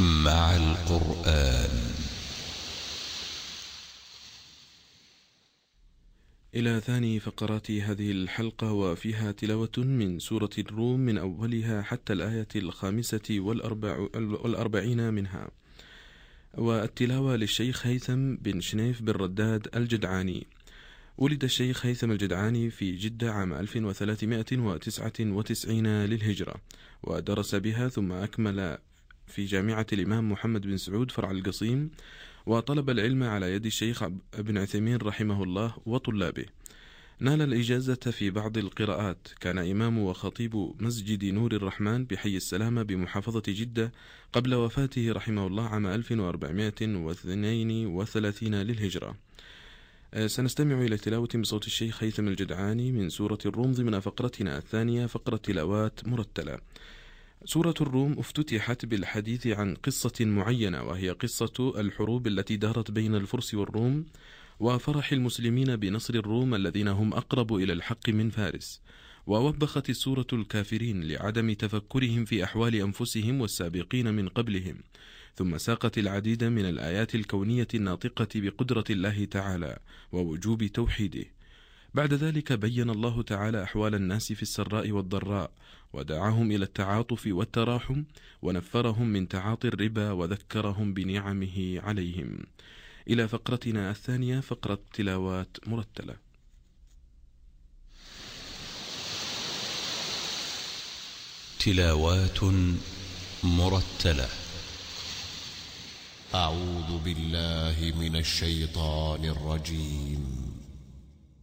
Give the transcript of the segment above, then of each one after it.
مع القرآن. إلى ثاني فقرات هذه الحلقة وفيها تلاوة من سورة الروم من أولها حتى الآية الخامسة والأربع والأربعين منها. والتلاوة للشيخ هيثم بن شنيف بن رداد الجدعاني. ولد الشيخ هيثم الجدعاني في جدة عام 1399 للهجرة ودرس بها ثم أكمل في جامعة الإمام محمد بن سعود فرع القصيم وطلب العلم على يد الشيخ ابن عثيمين رحمه الله وطلابه. نال الإجازة في بعض القراءات. كان إمام وخطيب مسجد نور الرحمن بحي السلامة بمحافظة جدة قبل وفاته رحمه الله عام 1432 للهجرة. آه، سنستمع إلى تلاوة بصوت الشيخ هيثم الجدعاني من سورة الروم ضمن فقرتنا الثانية فقرة تلاوات مرتلة. سورة الروم افتتحت بالحديث عن قصة معينة وهي قصة الحروب التي دارت بين الفرس والروم وفرح المسلمين بنصر الروم الذين هم أقرب إلى الحق من فارس. ووبخت السورة الكافرين لعدم تفكرهم في أحوال أنفسهم والسابقين من قبلهم. ثم ساقت العديد من الآيات الكونية الناطقة بقدرة الله تعالى ووجوب توحيده. بعد ذلك بين الله تعالى أحوال الناس في السراء والضراء ودعاهم إلى التعاطف والتراحم ونفرهم من تعاطي الربا وذكرهم بنعمه عليهم. إلى فقرتنا الثانية فقرة تلاوات مرتلة. تلاوات مرتلة. أعوذ بالله من الشيطان الرجيم.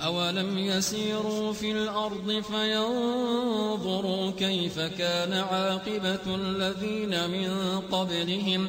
أولم يسيروا في الأرض فينظروا كيف كان عاقبة الذين من قبلهم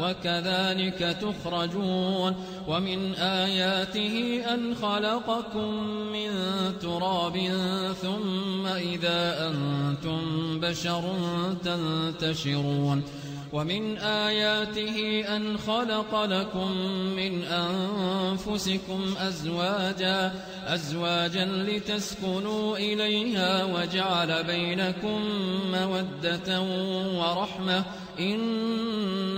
وكذلك تخرجون ومن آياته أن خلقكم من تراب ثم إذا أنتم بشر تنتشرون ومن آياته أن خلق لكم من أنفسكم أزواجا أزواجا لتسكنوا إليها وجعل بينكم مودة ورحمة. إن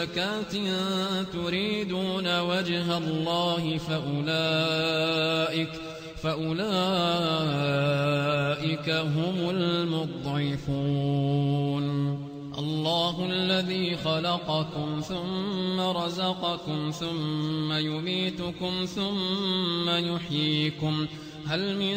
زكاة تريدون وجه الله فأولئك فأولئك هم المضعفون. الله الذي خلقكم ثم رزقكم ثم يميتكم ثم يحييكم. هل من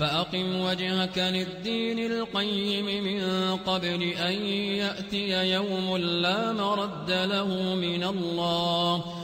فأقم وجهك للدين القيم من قبل أن يأتي يوم لا مرد له من الله.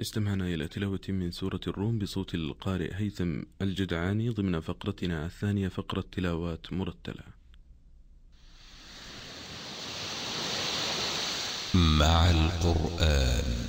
استمعنا إلى تلاوة من سورة الروم بصوت القارئ هيثم الجدعاني ضمن فقرتنا الثانية فقرة تلاوات مرتلة. مع القرآن.